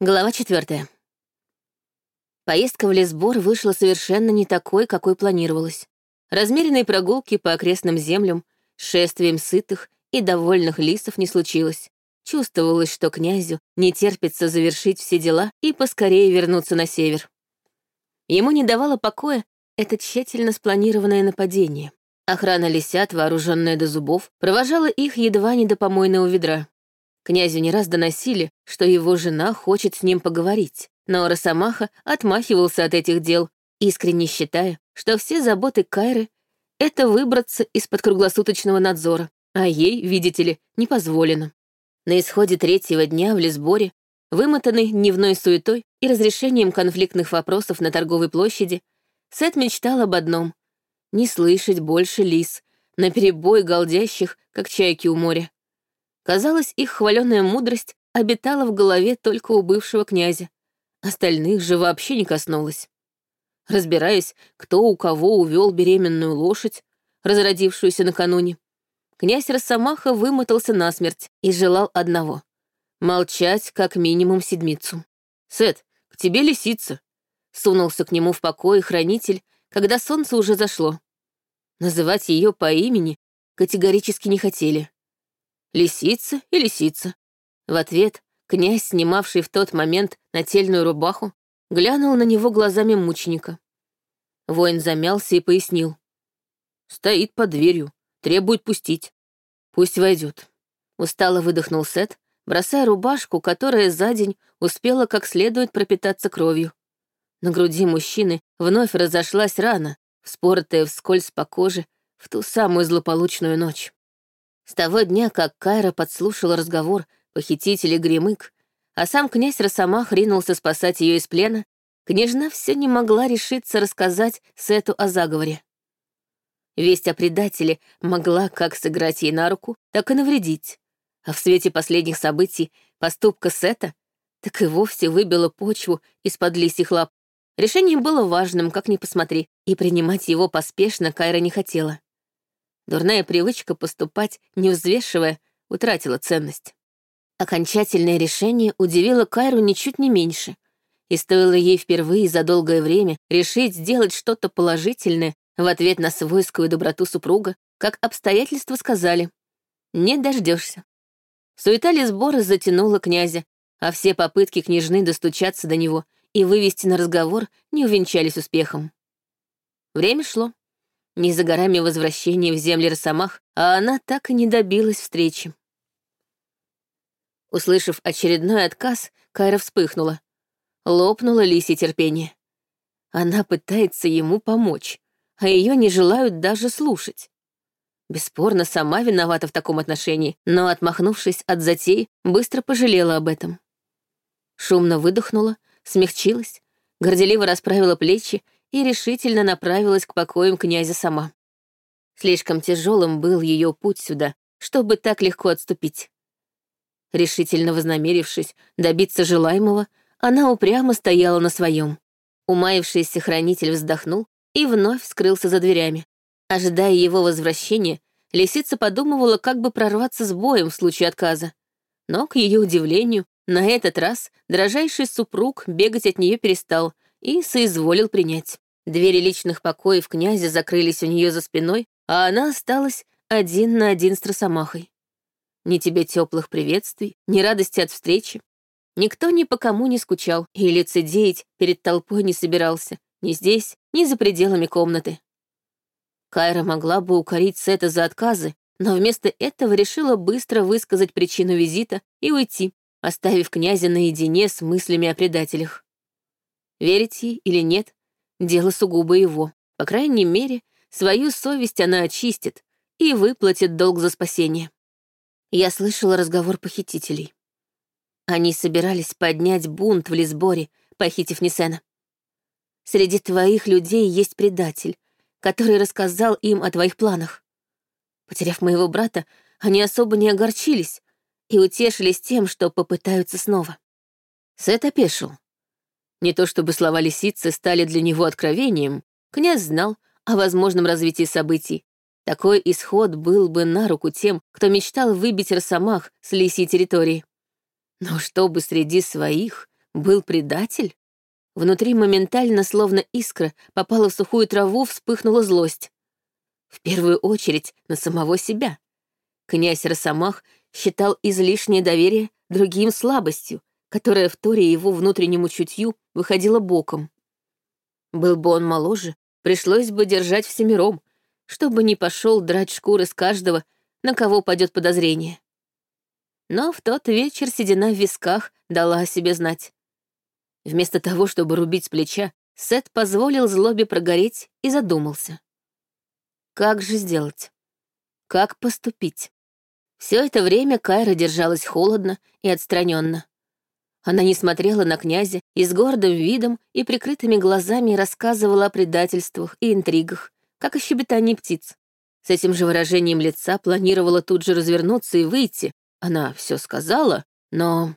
Глава четвертая. Поездка в Лесбор вышла совершенно не такой, какой планировалось. Размеренной прогулки по окрестным землям, шествием сытых и довольных лисов не случилось. Чувствовалось, что князю не терпится завершить все дела и поскорее вернуться на север. Ему не давало покоя это тщательно спланированное нападение. Охрана лисят, вооруженная до зубов, провожала их едва не до помойного ведра. Князю не раз доносили, что его жена хочет с ним поговорить, но Росомаха отмахивался от этих дел, искренне считая, что все заботы Кайры — это выбраться из-под круглосуточного надзора, а ей, видите ли, не позволено. На исходе третьего дня в Лесборе, вымотанный дневной суетой и разрешением конфликтных вопросов на торговой площади, Сет мечтал об одном — не слышать больше лис, наперебой галдящих, как чайки у моря. Казалось, их хваленая мудрость обитала в голове только у бывшего князя. Остальных же вообще не коснулась. Разбираясь, кто у кого увел беременную лошадь, разродившуюся накануне, князь Росомаха вымотался насмерть и желал одного — молчать как минимум седмицу. «Сет, к тебе лисица!» — сунулся к нему в покое хранитель, когда солнце уже зашло. Называть ее по имени категорически не хотели. Лисица и лисица. В ответ князь, снимавший в тот момент нательную рубаху, глянул на него глазами мученика. Воин замялся и пояснил. «Стоит под дверью, требует пустить. Пусть войдет». Устало выдохнул Сет, бросая рубашку, которая за день успела как следует пропитаться кровью. На груди мужчины вновь разошлась рана, вспоротая вскользь по коже в ту самую злополучную ночь. С того дня, как Кайра подслушала разговор похитителя Гремык, а сам князь Росомах ринулся спасать ее из плена, княжна все не могла решиться рассказать Сету о заговоре. Весть о предателе могла как сыграть ей на руку, так и навредить. А в свете последних событий поступка Сета так и вовсе выбила почву из-под лисьих лап. Решение было важным, как ни посмотри, и принимать его поспешно Кайра не хотела. Дурная привычка поступать, не взвешивая, утратила ценность. Окончательное решение удивило Кайру ничуть не меньше, и стоило ей впервые за долгое время решить сделать что-то положительное в ответ на свойскую доброту супруга, как обстоятельства сказали «не дождешься». Суета сбора затянула князя, а все попытки княжны достучаться до него и вывести на разговор не увенчались успехом. Время шло. Не за горами возвращения в земли Росомах, а она так и не добилась встречи. Услышав очередной отказ, Кайра вспыхнула. Лопнуло лисье терпение. Она пытается ему помочь, а ее не желают даже слушать. Бесспорно, сама виновата в таком отношении, но, отмахнувшись от затей, быстро пожалела об этом. Шумно выдохнула, смягчилась, горделиво расправила плечи и решительно направилась к покоям князя сама. Слишком тяжелым был ее путь сюда, чтобы так легко отступить. Решительно вознамерившись добиться желаемого, она упрямо стояла на своем. Умаившийся хранитель вздохнул и вновь скрылся за дверями. Ожидая его возвращения, лисица подумывала, как бы прорваться с боем в случае отказа. Но, к ее удивлению, на этот раз дрожайший супруг бегать от нее перестал и соизволил принять. Двери личных покоев князя закрылись у нее за спиной, а она осталась один на один с Росомахой. Ни тебе теплых приветствий, ни радости от встречи. Никто ни по кому не скучал и лицедеять перед толпой не собирался, ни здесь, ни за пределами комнаты. Кайра могла бы укорить Сета за отказы, но вместо этого решила быстро высказать причину визита и уйти, оставив князя наедине с мыслями о предателях. Верить ей или нет, дело сугубо его. По крайней мере, свою совесть она очистит и выплатит долг за спасение. Я слышала разговор похитителей. Они собирались поднять бунт в Лисборе, похитив Нисена. Среди твоих людей есть предатель, который рассказал им о твоих планах. Потеряв моего брата, они особо не огорчились и утешились тем, что попытаются снова. Сет опешил. Не то чтобы слова лисицы стали для него откровением, князь знал о возможном развитии событий. Такой исход был бы на руку тем, кто мечтал выбить Росомах с лисьей территории. Но чтобы среди своих был предатель? Внутри моментально, словно искра, попала в сухую траву, вспыхнула злость. В первую очередь на самого себя. Князь Росомах считал излишнее доверие другим слабостью, которая в Торе его внутреннему чутью выходила боком. Был бы он моложе, пришлось бы держать всемиром, чтобы не пошел драть шкуры с каждого, на кого падет подозрение. Но в тот вечер седина в висках дала о себе знать. Вместо того, чтобы рубить с плеча, Сет позволил злобе прогореть и задумался. Как же сделать? Как поступить? Все это время Кайра держалась холодно и отстраненно. Она не смотрела на князя и с гордым видом и прикрытыми глазами рассказывала о предательствах и интригах, как о щебетании птиц. С этим же выражением лица планировала тут же развернуться и выйти. Она все сказала, но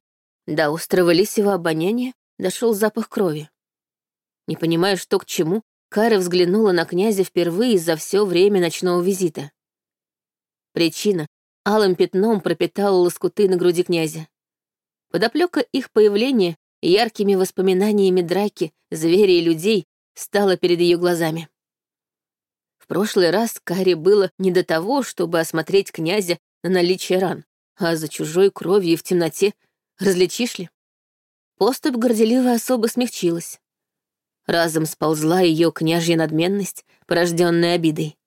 до острого лисьего обоняния дошел запах крови. Не понимая, что к чему, Кара взглянула на князя впервые за все время ночного визита. Причина алым пятном пропитала лоскуты на груди князя. Подоплека их появления яркими воспоминаниями драки, зверей и людей стала перед ее глазами. В прошлый раз Каре было не до того, чтобы осмотреть князя на наличие ран, а за чужой кровью в темноте различишь ли? Поступь горделивой особо смягчилась. Разом сползла ее княжья надменность, порожденная обидой.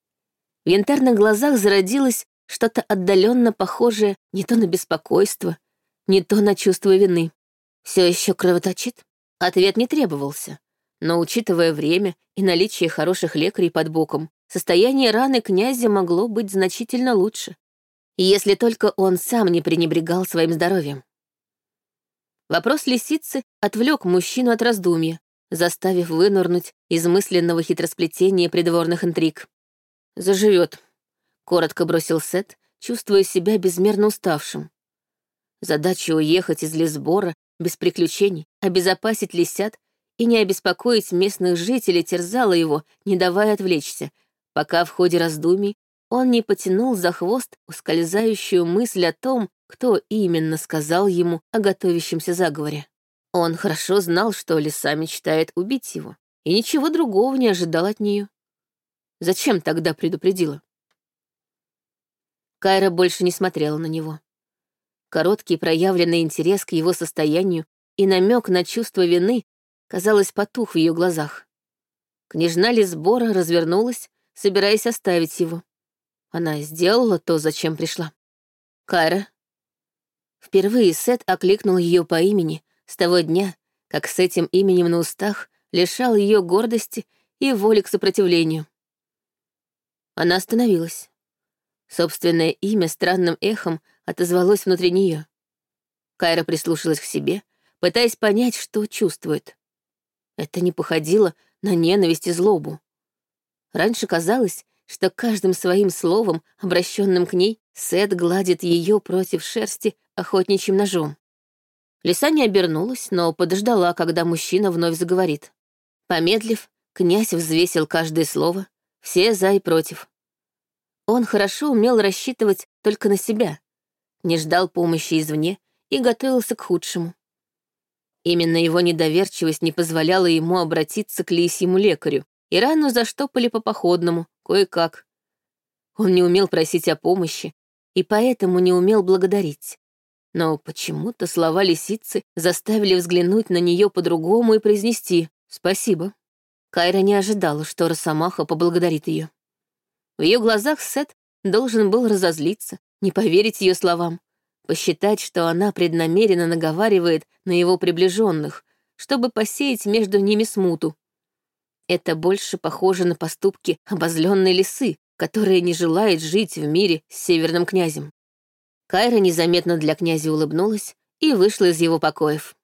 В янтарных глазах зародилось что-то отдаленно похожее не то на беспокойство, не то на чувство вины. Все еще кровоточит? Ответ не требовался. Но, учитывая время и наличие хороших лекарей под боком, состояние раны князя могло быть значительно лучше. Если только он сам не пренебрегал своим здоровьем. Вопрос лисицы отвлек мужчину от раздумья, заставив вынурнуть из мысленного хитросплетения придворных интриг. «Заживет», — коротко бросил Сет, чувствуя себя безмерно уставшим. Задача уехать из Лесбора без приключений, обезопасить лисят и не обеспокоить местных жителей терзала его, не давая отвлечься, пока в ходе раздумий он не потянул за хвост ускользающую мысль о том, кто именно сказал ему о готовящемся заговоре. Он хорошо знал, что лиса мечтает убить его, и ничего другого не ожидал от нее. Зачем тогда предупредила? Кайра больше не смотрела на него. Короткий проявленный интерес к его состоянию и намек на чувство вины, казалось, потух в ее глазах. Княжна Лисбора развернулась, собираясь оставить его. Она сделала то, зачем пришла. «Кайра». Впервые Сет окликнул ее по имени с того дня, как с этим именем на устах лишал ее гордости и воли к сопротивлению. Она остановилась. Собственное имя странным эхом отозвалось внутри нее. Кайра прислушалась к себе, пытаясь понять, что чувствует. Это не походило на ненависть и злобу. Раньше казалось, что каждым своим словом, обращенным к ней, Сет гладит ее против шерсти охотничьим ножом. Лиса не обернулась, но подождала, когда мужчина вновь заговорит. Помедлив, князь взвесил каждое слово, все за и против. Он хорошо умел рассчитывать только на себя, не ждал помощи извне и готовился к худшему. Именно его недоверчивость не позволяла ему обратиться к лисьему лекарю, и рану заштопали по походному, кое-как. Он не умел просить о помощи, и поэтому не умел благодарить. Но почему-то слова лисицы заставили взглянуть на нее по-другому и произнести «спасибо». Кайра не ожидала, что Росомаха поблагодарит ее. В ее глазах Сет должен был разозлиться, не поверить ее словам, посчитать, что она преднамеренно наговаривает на его приближенных, чтобы посеять между ними смуту. Это больше похоже на поступки обозленной лисы, которая не желает жить в мире с северным князем. Кайра незаметно для князя улыбнулась и вышла из его покоев.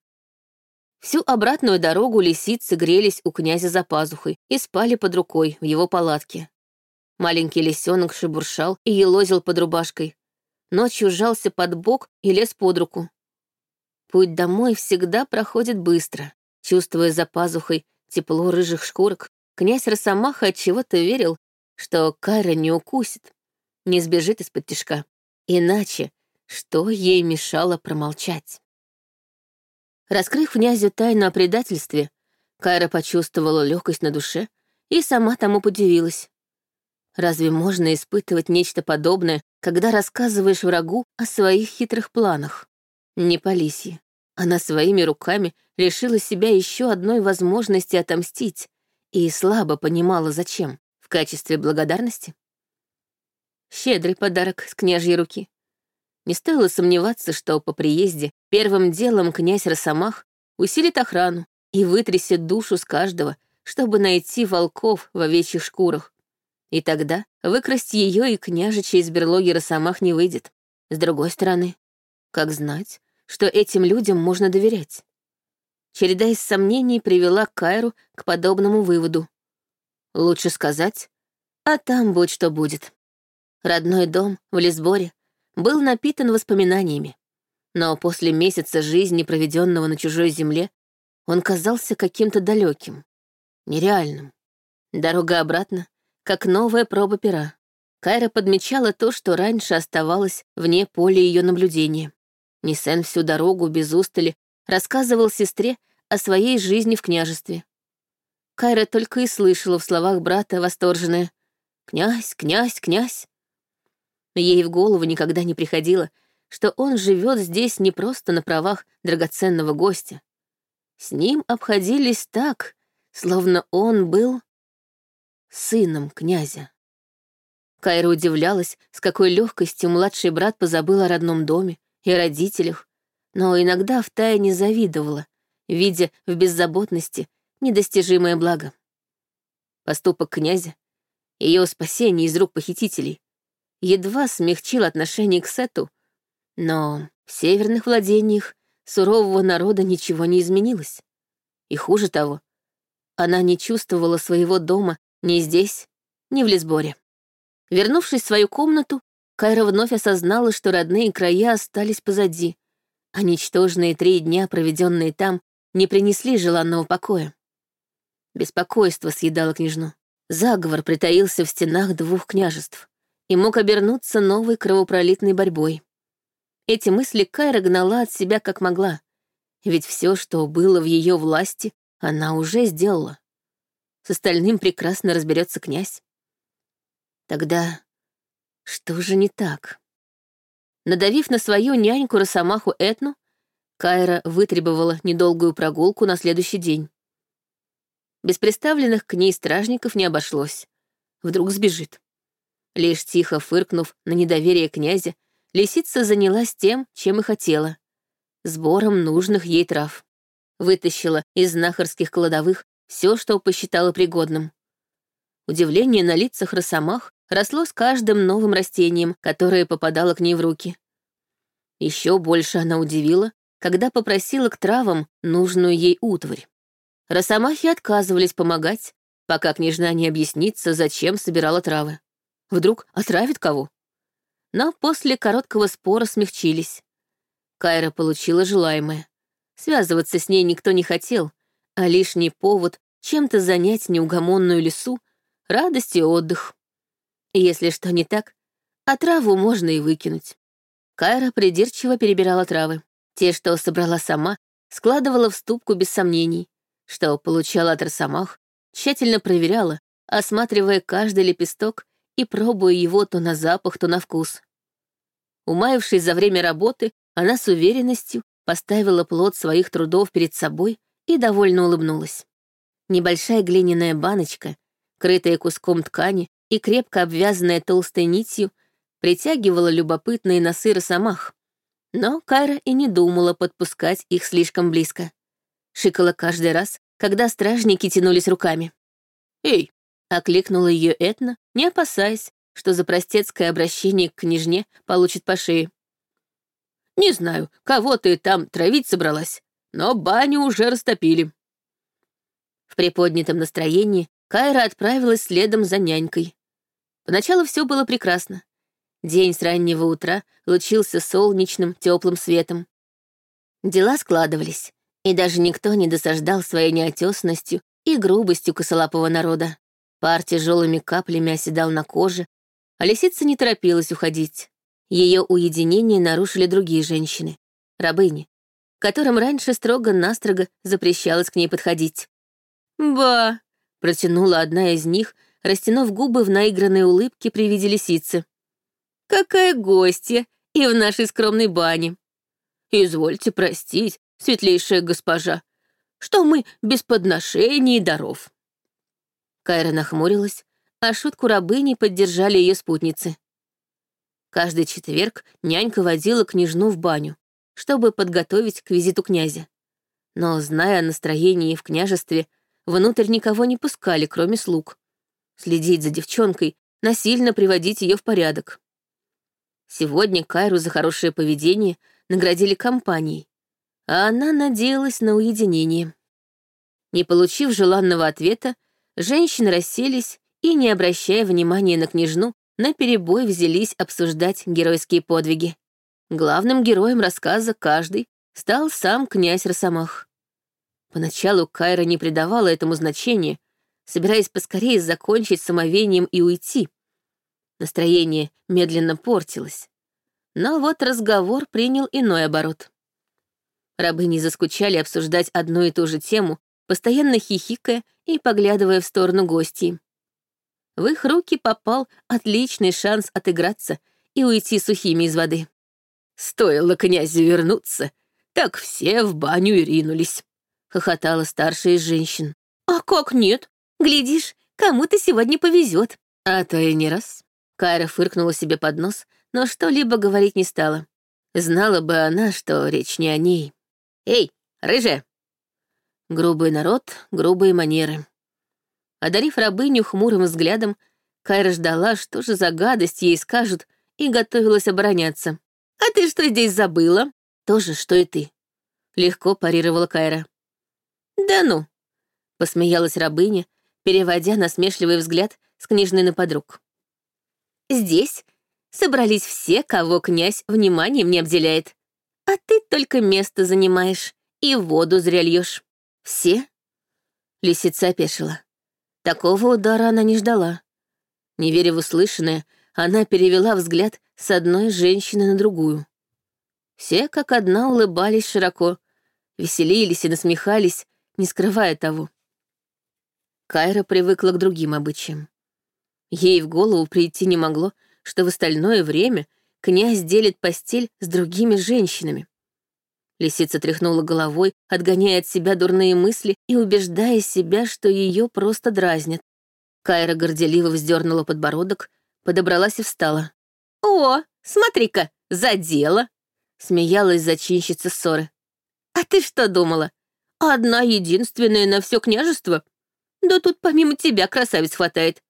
Всю обратную дорогу лисицы грелись у князя за пазухой и спали под рукой в его палатке. Маленький лисенок шебуршал и елозил под рубашкой, ночью сжался под бок и лез под руку. Путь домой всегда проходит быстро. Чувствуя за пазухой тепло рыжих шкурок, князь Росомаха от чего-то верил, что Кайра не укусит, не сбежит из-под тишка. Иначе что ей мешало промолчать? Раскрыв князю тайну о предательстве, Кайра почувствовала легкость на душе и сама тому подивилась. Разве можно испытывать нечто подобное, когда рассказываешь врагу о своих хитрых планах? Не Полисье. Она своими руками лишила себя еще одной возможности отомстить и слабо понимала, зачем. В качестве благодарности? Щедрый подарок с княжьей руки. Не стоило сомневаться, что по приезде первым делом князь Росомах усилит охрану и вытрясет душу с каждого, чтобы найти волков в овечьих шкурах. И тогда выкрасть ее и княжича из берлоги Росомах не выйдет. С другой стороны, как знать, что этим людям можно доверять? Череда из сомнений привела Кайру к подобному выводу. Лучше сказать, а там будь что будет. Родной дом в Лисборе был напитан воспоминаниями. Но после месяца жизни, проведенного на чужой земле, он казался каким-то далеким, нереальным. Дорога обратно, как новая проба пера. Кайра подмечала то, что раньше оставалось вне поля ее наблюдения. Нисен всю дорогу без устали рассказывал сестре о своей жизни в княжестве. Кайра только и слышала в словах брата восторженное «Князь, князь, князь». Ей в голову никогда не приходило, что он живет здесь не просто на правах драгоценного гостя. С ним обходились так, словно он был сыном князя. Кайра удивлялась, с какой легкостью младший брат позабыл о родном доме и родителях, но иногда втайне завидовала, видя в беззаботности недостижимое благо. Поступок князя, ее спасение из рук похитителей, едва смягчил отношение к Сету, но в северных владениях сурового народа ничего не изменилось. И хуже того, она не чувствовала своего дома ни здесь, ни в Лесборе. Вернувшись в свою комнату, Кайра вновь осознала, что родные края остались позади, а ничтожные три дня, проведенные там, не принесли желанного покоя. Беспокойство съедало княжну. Заговор притаился в стенах двух княжеств и мог обернуться новой кровопролитной борьбой. Эти мысли Кайра гнала от себя как могла, ведь все, что было в ее власти, она уже сделала. С остальным прекрасно разберется князь. Тогда что же не так? Надавив на свою няньку Росомаху Этну, Кайра вытребовала недолгую прогулку на следующий день. Без представленных к ней стражников не обошлось. Вдруг сбежит. Лишь тихо фыркнув на недоверие князя, лисица занялась тем, чем и хотела — сбором нужных ей трав. Вытащила из знахарских кладовых все, что посчитала пригодным. Удивление на лицах росомах росло с каждым новым растением, которое попадало к ней в руки. Еще больше она удивила, когда попросила к травам нужную ей утварь. Росомахи отказывались помогать, пока княжна не объяснится, зачем собирала травы. Вдруг отравит кого? Но после короткого спора смягчились. Кайра получила желаемое. Связываться с ней никто не хотел, а лишний повод чем-то занять неугомонную лесу — радость и отдых. Если что не так, а траву можно и выкинуть. Кайра придирчиво перебирала травы. Те, что собрала сама, складывала в ступку без сомнений, что получала от росомах, тщательно проверяла, осматривая каждый лепесток и пробуя его то на запах, то на вкус. Умаившись за время работы, она с уверенностью поставила плод своих трудов перед собой и довольно улыбнулась. Небольшая глиняная баночка, крытая куском ткани, и крепко обвязанная толстой нитью, притягивала любопытные носы росомах. Но Кайра и не думала подпускать их слишком близко. Шикала каждый раз, когда стражники тянулись руками. «Эй!» — окликнула ее Этна, не опасаясь, что за простецкое обращение к княжне получит по шее. «Не знаю, кого ты там травить собралась, но баню уже растопили». В приподнятом настроении Кайра отправилась следом за нянькой. Поначалу все было прекрасно. День с раннего утра лучился солнечным, теплым светом. Дела складывались, и даже никто не досаждал своей неотесностью и грубостью косолапого народа. Пар тяжелыми каплями оседал на коже, а лисица не торопилась уходить. Ее уединение нарушили другие женщины, рабыни. Которым раньше строго-настрого запрещалось к ней подходить. «Ба!» — протянула одна из них, растянув губы в наигранной улыбке при виде лисицы. «Какая гостья! И в нашей скромной бане! Извольте простить, светлейшая госпожа, что мы без подношений и даров». Кайра нахмурилась, а шутку рабыни поддержали ее спутницы. Каждый четверг нянька водила княжну в баню, чтобы подготовить к визиту князя. Но, зная о настроении в княжестве, внутрь никого не пускали, кроме слуг. Следить за девчонкой, насильно приводить ее в порядок. Сегодня Кайру за хорошее поведение наградили компанией, а она надеялась на уединение. Не получив желанного ответа, женщины расселись и, не обращая внимания на княжну, наперебой взялись обсуждать геройские подвиги. Главным героем рассказа каждый стал сам князь Росомах. Поначалу Кайра не придавала этому значения, собираясь поскорее закончить самовением и уйти. Настроение медленно портилось. Но вот разговор принял иной оборот. Рабы не заскучали обсуждать одну и ту же тему, постоянно хихикая и поглядывая в сторону гостей. В их руки попал отличный шанс отыграться и уйти сухими из воды. Стоило князю вернуться, так все в баню и ринулись, — хохотала старшая из женщин. «А как нет? Глядишь, кому-то сегодня повезет. А то и не раз». Кайра фыркнула себе под нос, но что-либо говорить не стала. Знала бы она, что речь не о ней. «Эй, рыжая!» Грубый народ, грубые манеры. Одарив рабыню хмурым взглядом, Кайра ждала, что же за гадость ей скажут, и готовилась обороняться. «А ты что здесь забыла?» «То же, что и ты», — легко парировала Кайра. «Да ну», — посмеялась рабыня, переводя насмешливый взгляд с книжной на подруг. «Здесь собрались все, кого князь вниманием не обделяет. А ты только место занимаешь и воду зря льешь. Все?» Лисица опешила. Такого удара она не ждала. Не веря в услышанное, она перевела взгляд с одной женщины на другую. Все как одна улыбались широко, веселились и насмехались, не скрывая того. Кайра привыкла к другим обычаям. Ей в голову прийти не могло, что в остальное время князь делит постель с другими женщинами. Лисица тряхнула головой, отгоняя от себя дурные мысли и убеждая себя, что ее просто дразнят. Кайра горделиво вздернула подбородок, подобралась и встала. «О, смотри-ка, задела!» — смеялась зачинщица ссоры. «А ты что думала? Одна единственная на все княжество? Да тут помимо тебя красавиц хватает.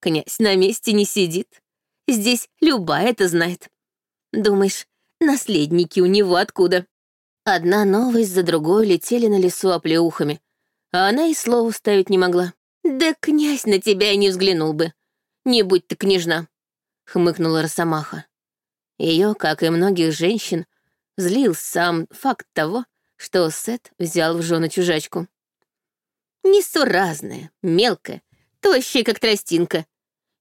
Князь на месте не сидит. Здесь любая это знает. Думаешь, наследники у него откуда?» Одна новость за другой летели на лесу оплеухами, а она и слова ставить не могла. «Да князь на тебя и не взглянул бы. Не будь ты княжна», — хмыкнула Росомаха. Ее, как и многих женщин, злил сам факт того, что Сет взял в жены чужачку. Несуразная, мелкая, тощая, как тростинка.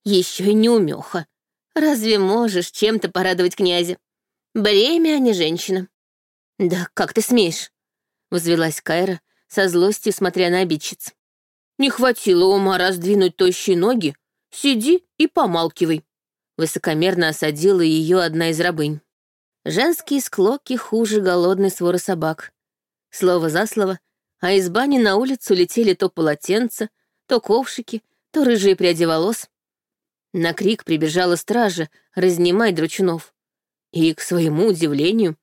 Еще и неумеха. Разве можешь чем-то порадовать князя? Бремя, а не женщина. «Да как ты смеешь?» — возвелась Кайра, со злостью смотря на обидчиц. «Не хватило ума раздвинуть тощие ноги. Сиди и помалкивай», — высокомерно осадила ее одна из рабынь. Женские склоки хуже голодной своры собак. Слово за слово, а из бани на улицу летели то полотенца, то ковшики, то рыжие пряди волос. На крик прибежала стража разнимать дручунов. И, к своему удивлению,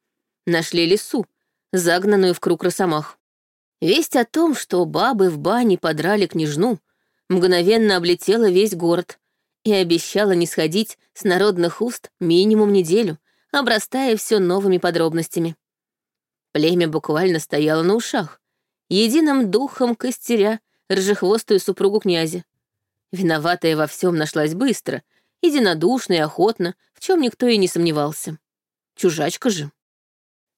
нашли лису, загнанную в круг росомах. Весть о том, что бабы в бане подрали княжну, мгновенно облетела весь город и обещала не сходить с народных уст минимум неделю, обрастая все новыми подробностями. Племя буквально стояло на ушах, единым духом костеря рыжехвостую супругу князя. Виноватая во всем нашлась быстро, единодушно и охотно, в чем никто и не сомневался. Чужачка же.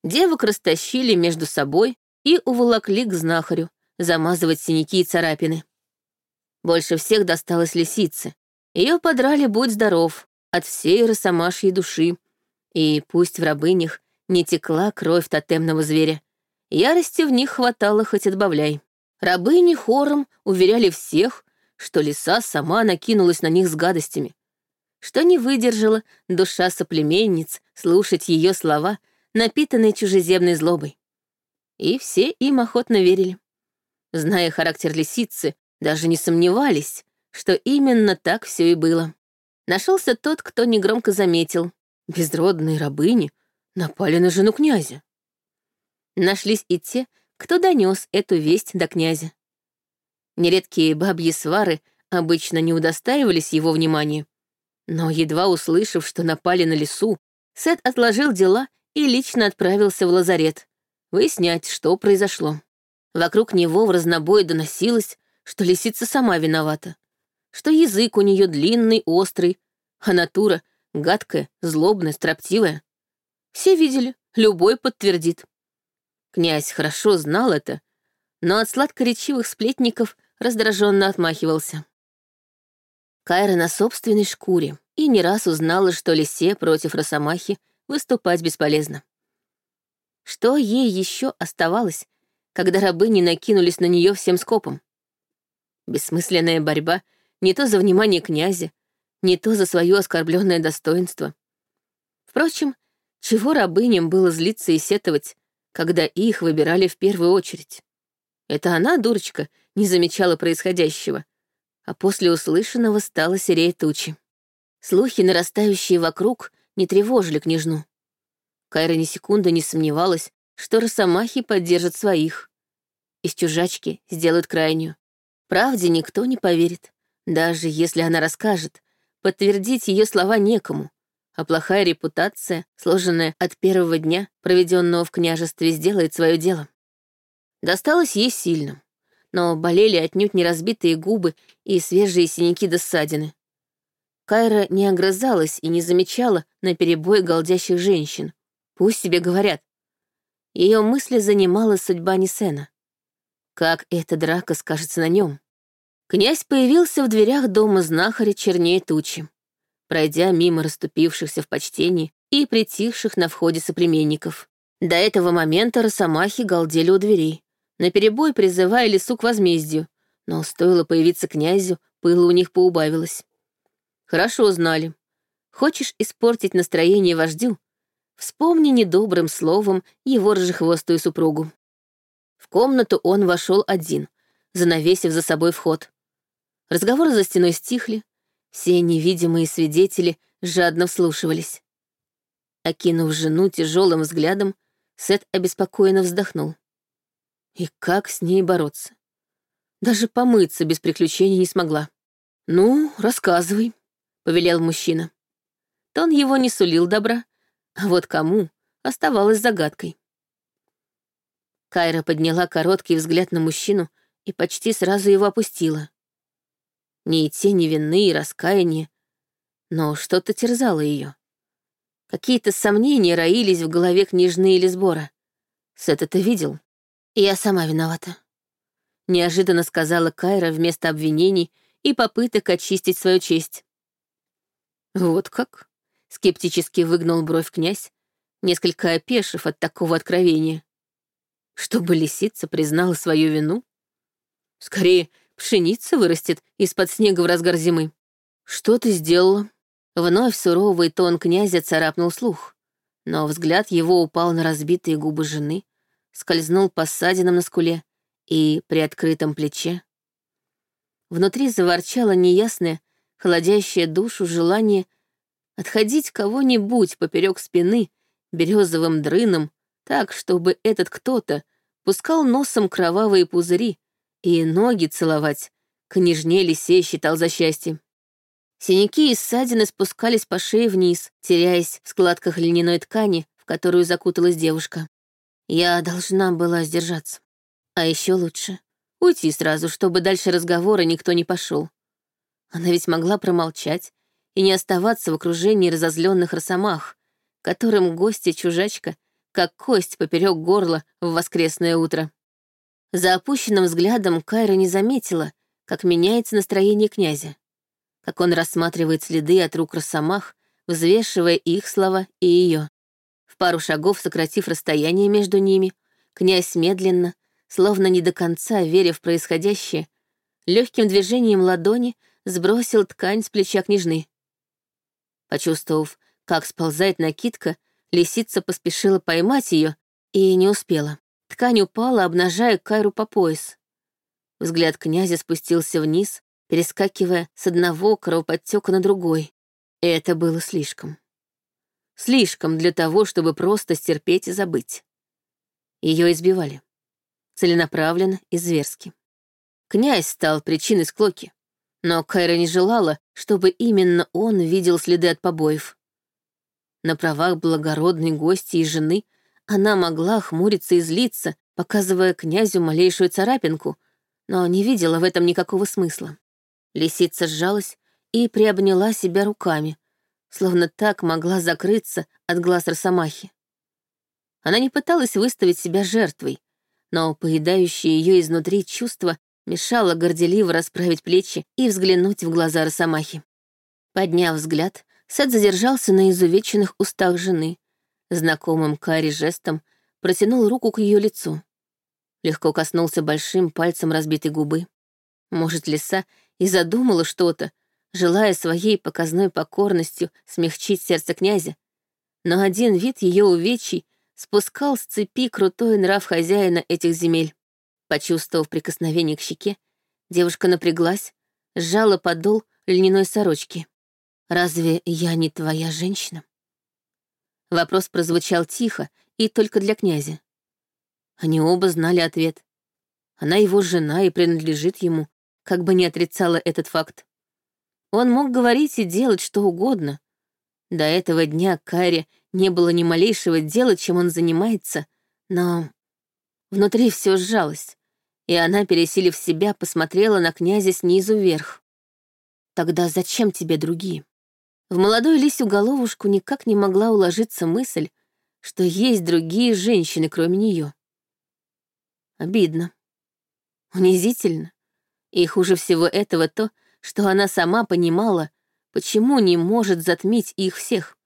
Девок растащили между собой и уволокли к знахарю, замазывать синяки и царапины. Больше всех досталось лисице. Ее подрали будь здоров, от всей росомашьей души. И пусть в рабынях не текла кровь тотемного зверя, Ярости в них хватало хоть отбавляй. Рабыни хором уверяли всех, что лиса сама накинулась на них с гадостями, что не выдержала душа соплеменниц слушать ее слова, напитанные чужеземной злобой. И все им охотно верили. Зная характер лисицы, даже не сомневались, что именно так все и было. Нашелся тот, кто негромко заметил. Безродные рабыни напали на жену князя. Нашлись и те, кто донес эту весть до князя. Нередкие бабьи свары обычно не удостаивались его внимания. Но, едва услышав, что напали на лесу, Сет отложил дела и лично отправился в лазарет, выяснять, что произошло. Вокруг него в разнобой доносилось, что лисица сама виновата, что язык у нее длинный, острый, а натура гадкая, злобная, строптивая. Все видели, любой подтвердит. Князь хорошо знал это, но от сладкоречивых сплетников раздраженно отмахивался. Кайра на собственной шкуре и не раз узнала, что лисе против Росомахи выступать бесполезно. Что ей еще оставалось, когда рабы не накинулись на нее всем скопом? Бессмысленная борьба не то за внимание князя, не то за свое оскорбленное достоинство. Впрочем, чего рабыням было злиться и сетовать, когда их выбирали в первую очередь? Это она, дурочка, не замечала происходящего, а после услышанного стала сереть тучи. Слухи, нарастающие вокруг, не тревожили княжну. Кайра ни секунды не сомневалась, что росомахи поддержат своих. Из чужачки сделают крайнюю. Правде никто не поверит. Даже если она расскажет, подтвердить ее слова некому, а плохая репутация, сложенная от первого дня, проведенного в княжестве, сделает свое дело. Досталось ей сильно, но болели отнюдь не разбитые губы и свежие синяки до ссадины. Кайра не огрызалась и не замечала на перебой голдящих женщин. Пусть себе говорят. Ее мысли занимала судьба Нисена. Как эта драка скажется на нем? Князь появился в дверях дома знахаря чернее тучи, пройдя мимо расступившихся в почтении и притихших на входе соплеменников. До этого момента росомахи галдели у дверей наперебой призывая лесу к возмездию, но стоило появиться князю, пыло у них поубавилось. Хорошо знали. Хочешь испортить настроение вождю? Вспомни недобрым словом его рыжехвостую супругу. В комнату он вошел один, занавесив за собой вход. Разговоры за стеной стихли, все невидимые свидетели жадно вслушивались. Окинув жену тяжелым взглядом, Сет обеспокоенно вздохнул. И как с ней бороться? Даже помыться без приключений не смогла. «Ну, рассказывай», — повелел мужчина. Тон его не сулил добра, а вот кому оставалось загадкой. Кайра подняла короткий взгляд на мужчину и почти сразу его опустила. Ни тени вины и раскаяния, но что-то терзало ее. Какие-то сомнения роились в голове княжны или сбора. Сет это видел. «Я сама виновата», — неожиданно сказала Кайра вместо обвинений и попыток очистить свою честь. «Вот как?» — скептически выгнал бровь князь, несколько опешив от такого откровения. Чтобы лисица признала свою вину? Скорее, пшеница вырастет из-под снега в разгар зимы. Что ты сделала? Вновь суровый тон князя царапнул слух, но взгляд его упал на разбитые губы жены, скользнул по ссадинам на скуле и при открытом плече. Внутри заворчало неясное, холодящее душу желание отходить кого-нибудь поперек спины березовым дрыном, так, чтобы этот кто-то пускал носом кровавые пузыри и ноги целовать, княжне Лисей считал за счастье. Синяки и ссадины спускались по шее вниз, теряясь в складках льняной ткани, в которую закуталась девушка. Я должна была сдержаться. А еще лучше — уйти сразу, чтобы дальше разговора никто не пошел. Она ведь могла промолчать и не оставаться в окружении разозленных росомах, которым гостья чужачка как кость поперек горла в воскресное утро. За опущенным взглядом Кайра не заметила, как меняется настроение князя, как он рассматривает следы от рук росомах, взвешивая их слова и ее. В пару шагов, сократив расстояние между ними, Князь медленно, словно не до конца веря в происходящее, легким движением ладони сбросил ткань с плеча княжны. Почувствовав, как сползает накидка, лисица поспешила поймать ее и не успела. Ткань упала, обнажая Кайру по пояс. Взгляд князя спустился вниз, перескакивая с одного кровоподтека на другой. Это было слишком. Слишком для того, чтобы просто стерпеть и забыть. Ее избивали. Целенаправленно и зверски. Князь стал причиной склоки. Но Кайра не желала, чтобы именно он видел следы от побоев. На правах благородной гости и жены она могла хмуриться и злиться, показывая князю малейшую царапинку, но не видела в этом никакого смысла. Лисица сжалась и приобняла себя руками, словно так могла закрыться от глаз Росомахи. Она не пыталась выставить себя жертвой, но поедающее ее изнутри чувство мешало горделиво расправить плечи и взглянуть в глаза Росомахи. Подняв взгляд, Сет задержался на изувеченных устах жены, знакомым Кари жестом протянул руку к ее лицу. Легко коснулся большим пальцем разбитой губы. Может, лиса и задумала что-то, желая своей показной покорностью смягчить сердце князя. Но один вид ее увечий спускал с цепи крутой нрав хозяина этих земель. Почувствовав прикосновение к щеке, девушка напряглась, сжала подол льняной сорочки. «Разве я не твоя женщина?» Вопрос прозвучал тихо и только для князя. Они оба знали ответ. Она его жена и принадлежит ему, как бы не отрицала этот факт. Он мог говорить и делать что угодно. До этого дня Каре не было ни малейшего дела, чем он занимается, но внутри все сжалось, и она, пересилив себя, посмотрела на князя снизу вверх. «Тогда зачем тебе другие?» В молодую лисью головушку никак не могла уложиться мысль, что есть другие женщины, кроме нее. Обидно. Унизительно. И хуже всего этого то, что она сама понимала, почему не может затмить их всех,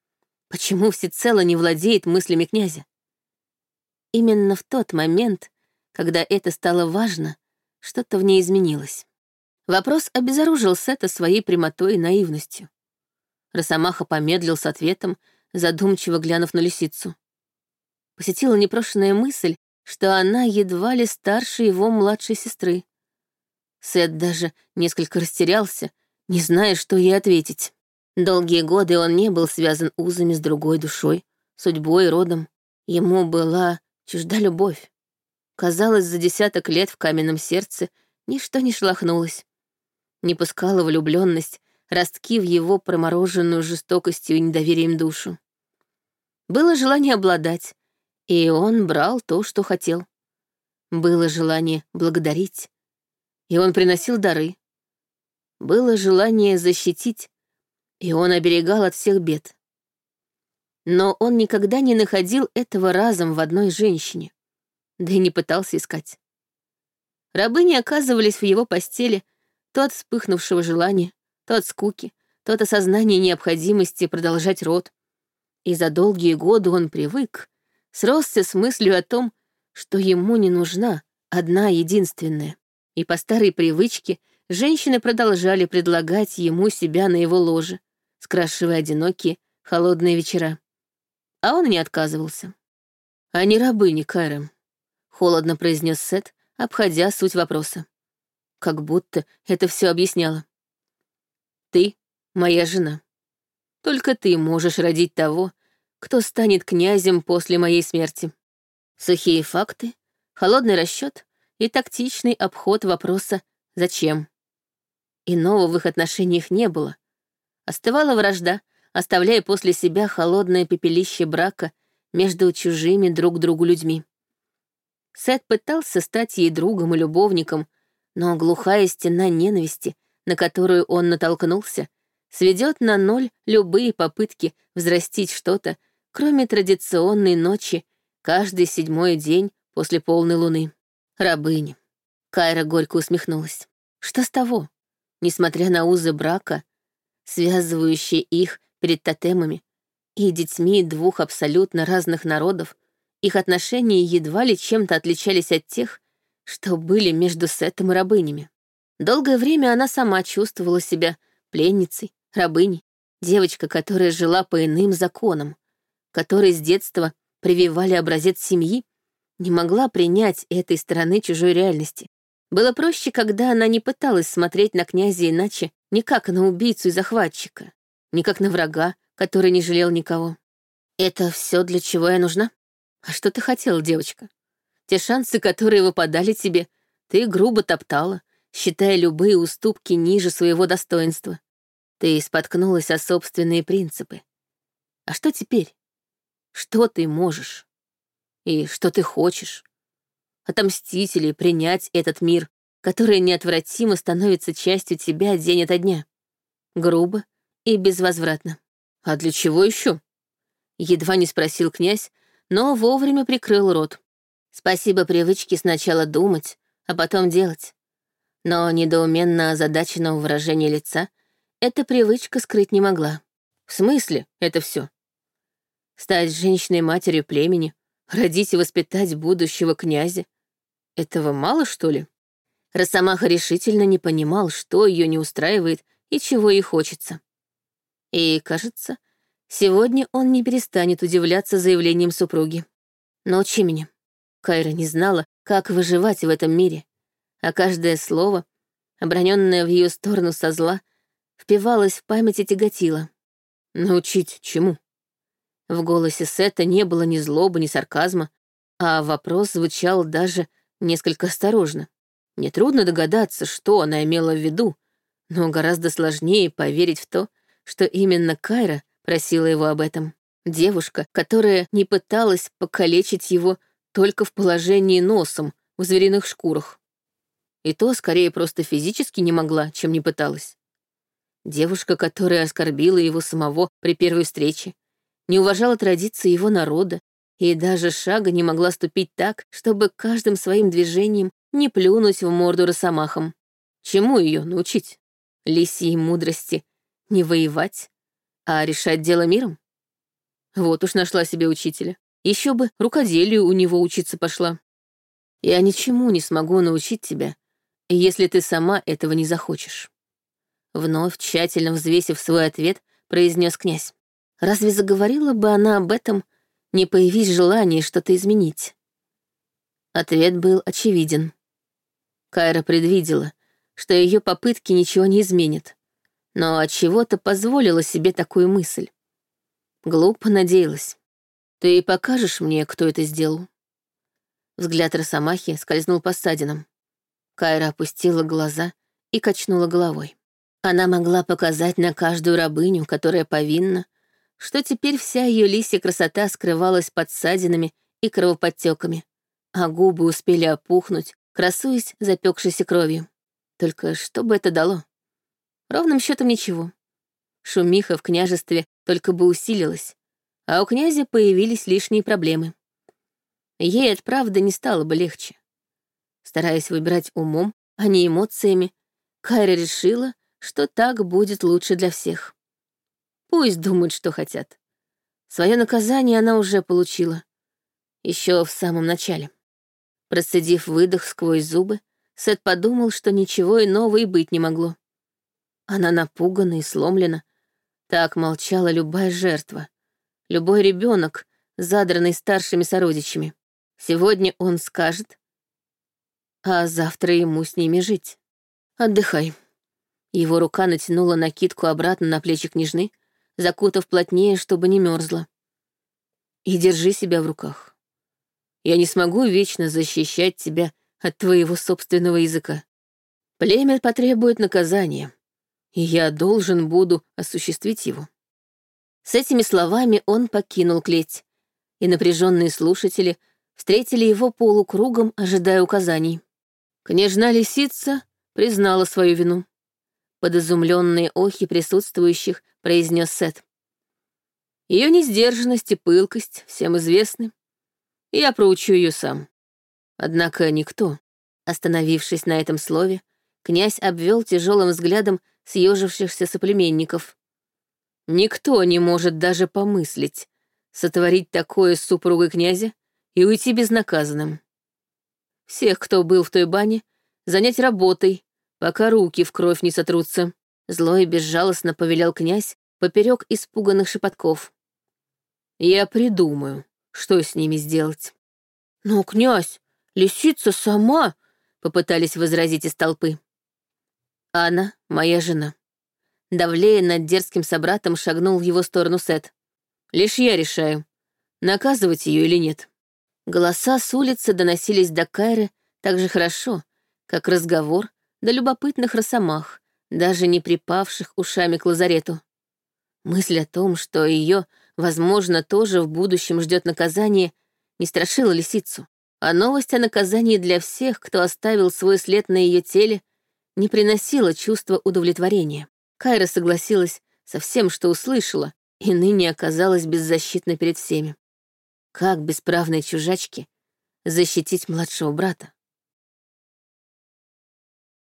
почему всецело не владеет мыслями князя. Именно в тот момент, когда это стало важно, что-то в ней изменилось. Вопрос обезоружил Сета своей прямотой и наивностью. Росомаха помедлил с ответом, задумчиво глянув на лисицу. Посетила непрошенная мысль, что она едва ли старше его младшей сестры. Сет даже несколько растерялся, не зная, что ей ответить. Долгие годы он не был связан узами с другой душой, судьбой и родом. Ему была чужда любовь. Казалось, за десяток лет в каменном сердце ничто не шлахнулось. Не пускала влюбленность, ростки в его промороженную жестокостью и недоверием душу. Было желание обладать, и он брал то, что хотел. Было желание благодарить, и он приносил дары. Было желание защитить, и он оберегал от всех бед. Но он никогда не находил этого разом в одной женщине, да и не пытался искать. Рабыни оказывались в его постели то от вспыхнувшего желания, то от скуки, то от осознания необходимости продолжать род. И за долгие годы он привык, сросся с мыслью о том, что ему не нужна одна единственная. И по старой привычке женщины продолжали предлагать ему себя на его ложе, скрашивая одинокие, холодные вечера. А он не отказывался. «Они рабыни, Кайрем», — холодно произнес Сет, обходя суть вопроса. Как будто это все объясняло. Ты — моя жена. Только ты можешь родить того, кто станет князем после моей смерти. Сухие факты, холодный расчет и тактичный обход вопроса «зачем?». Иного в их отношениях не было. Остывала вражда, оставляя после себя холодное пепелище брака между чужими друг другу людьми. Сет пытался стать ей другом и любовником, но глухая стена ненависти — на которую он натолкнулся, сведет на ноль любые попытки взрастить что-то, кроме традиционной ночи, каждый седьмой день после полной луны. Рабыни. Кайра горько усмехнулась. Что с того? Несмотря на узы брака, связывающие их перед тотемами и детьми двух абсолютно разных народов, Их отношения едва ли чем-то отличались от тех, что были между Сетом и рабынями. Долгое время она сама чувствовала себя пленницей, рабыней, девочка, которая жила по иным законам, которой с детства прививали образец семьи, не могла принять этой стороны чужой реальности. Было проще, когда она не пыталась смотреть на князя иначе, не как на убийцу и захватчика, не как на врага, который не жалел никого. «Это все для чего я нужна? А что ты хотела, девочка? Те шансы, которые выпадали тебе, ты грубо топтала, считая любые уступки ниже своего достоинства. Ты споткнулась о собственные принципы. А что теперь? Что ты можешь? И что ты хочешь? Отомстить или принять этот мир, который неотвратимо становится частью тебя день ото дня. Грубо и безвозвратно. А для чего еще? Едва не спросил князь, но вовремя прикрыл рот. Спасибо привычке сначала думать, а потом делать. Но недоуменно озадаченного выражения лица эта привычка скрыть не могла. В смысле это все? Стать женщиной-матерью племени, родить и воспитать будущего князя. Этого мало, что ли? Росомаха решительно не понимал, что ее не устраивает и чего ей хочется. И, кажется, сегодня он не перестанет удивляться заявлением супруги. Научи меня. Кайра не знала, как выживать в этом мире, а каждое слово, оброненное в ее сторону со зла, впивалось в память и тяготило. «Научить чему?» В голосе Сета не было ни злобы, ни сарказма, а вопрос звучал даже несколько осторожно. Нетрудно догадаться, что она имела в виду, но гораздо сложнее поверить в то, что именно Кайра просила его об этом. Девушка, которая не пыталась покалечить его только в положении носом в звериных шкурах. И то скорее просто физически не могла, чем не пыталась. Девушка, которая оскорбила его самого при первой встрече, не уважала традиции его народа и даже шага не могла ступить так, чтобы каждым своим движением не плюнуть в морду росомахом. Чему ее научить? Лисьей мудрости не воевать, а решать дело миром? Вот уж нашла себе учителя. Еще бы рукоделию у него учиться пошла. Я ничему не смогу научить тебя, если ты сама этого не захочешь. Вновь, тщательно взвесив свой ответ, произнес князь. Разве заговорила бы она об этом, не появись желание что-то изменить? Ответ был очевиден. Кайра предвидела, что ее попытки ничего не изменят, но от чего-то позволила себе такую мысль. Глупо надеялась. Ты покажешь мне, кто это сделал? Взгляд Росомахи скользнул по ссадинам. Кайра опустила глаза и качнула головой. Она могла показать на каждую рабыню, которая повинна, что теперь вся ее лисья красота скрывалась под ссадинами и кровоподтеками, а губы успели опухнуть, красуясь запекшейся кровью. Только что бы это дало? Ровным счетом ничего. Шумиха в княжестве только бы усилилась, а у князя появились лишние проблемы. Ей от правды не стало бы легче. Стараясь выбирать умом, а не эмоциями, Кайра решила, что так будет лучше для всех. Пусть думают, что хотят. Свое наказание она уже получила. Еще в самом начале. Процедив выдох сквозь зубы, Сет подумал, что ничего иного и быть не могло. Она напугана и сломлена. Так молчала любая жертва. Любой ребенок, задранный старшими сородичами. Сегодня он скажет, а завтра ему с ними жить. Отдыхай. Его рука натянула накидку обратно на плечи княжны, закутав плотнее, чтобы не мерзла. И держи себя в руках. Я не смогу вечно защищать тебя от твоего собственного языка. Племя потребует наказания, и я должен буду осуществить его. С этими словами он покинул клеть, и напряженные слушатели встретили его полукругом, ожидая указаний. Княжна лисица признала свою вину под изумленные охи присутствующих произнес Сет. Ее несдержанность и пылкость всем известны. Я проучу ее сам. Однако никто, остановившись на этом слове, князь обвел тяжелым взглядом съежившихся соплеменников. Никто не может даже помыслить сотворить такое с супругой князя и уйти безнаказанным. Всех, кто был в той бане, занять работой, пока руки в кровь не сотрутся. Зло и безжалостно повелел князь поперек испуганных шепотков. Я придумаю, что с ними сделать. «Но, князь, лисица сама!» — попытались возразить из толпы. «Анна — моя жена». Давлея над дерзким собратом шагнул в его сторону Сет. «Лишь я решаю, наказывать ее или нет». Голоса с улицы доносились до Кайры так же хорошо, как разговор до любопытных росомах, даже не припавших ушами к лазарету. Мысль о том, что ее, возможно, тоже в будущем ждет наказание, не страшила лисицу, а новость о наказании для всех, кто оставил свой след на ее теле, не приносила чувства удовлетворения. Кайра согласилась со всем, что услышала, и ныне оказалась беззащитной перед всеми. Как бесправной чужачке защитить младшего брата?